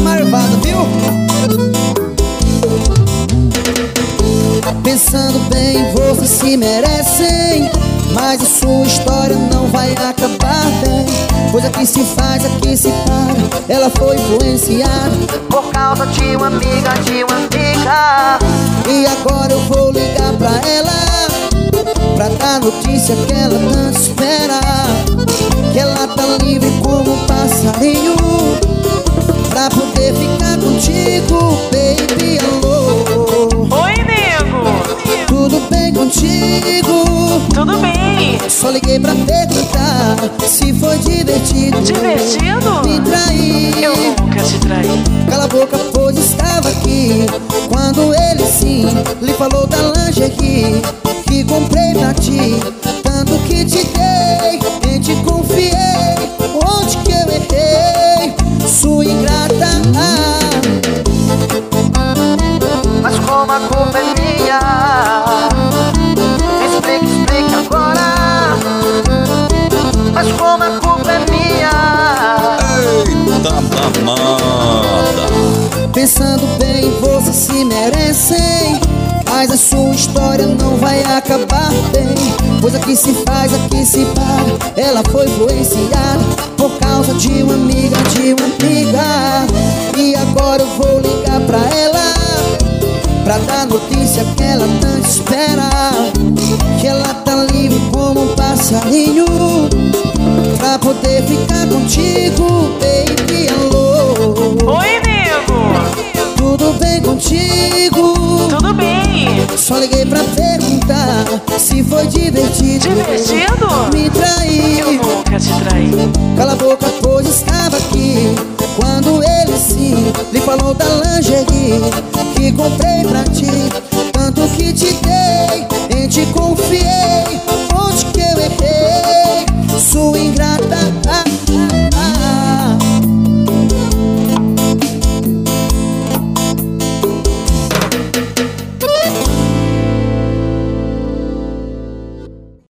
marvada, viu? Pensando bem, vocês se merecem Mas a sua história não vai acabar bem Pois aqui se faz, aqui se para. Ela foi influenciada Por causa de uma amiga, de uma amiga. E agora eu vou ligar pra ela Pra dar notícia que ela tanto espera. Que ela tá livre como contigo? Tudo bem? Só liguei pra perguntar se foi divertido Divertido? Me trair Eu nunca te traí. Cala a boca, pois estava aqui Quando ele sim lhe falou da lingerie Que comprei pra ti Tanto que te dei, em te confiei Onde que eu errei? Sua ingrata Mas como a culpa é minha Mas como a culpa é minha? Eita danada. Pensando bem, vocês se merecem Mas a sua história não vai acabar bem. Pois aqui se faz, aqui se para. Ela foi influenciada Por causa de uma amiga, de uma amiga. E agora eu vou ligar pra ela Pra dar notícia que ela tanto espera ficar contigo, baby, alô Oi, nego! tudo bem contigo? Tudo bem? Só liguei pra perguntar se foi divertido. Divertido? Me Eu trair. nunca te traí. Cala a boca, pois estava aqui. Quando ele sim lhe falou da lingerie que comprei pra ti. Tanto que te dei, em te confiei.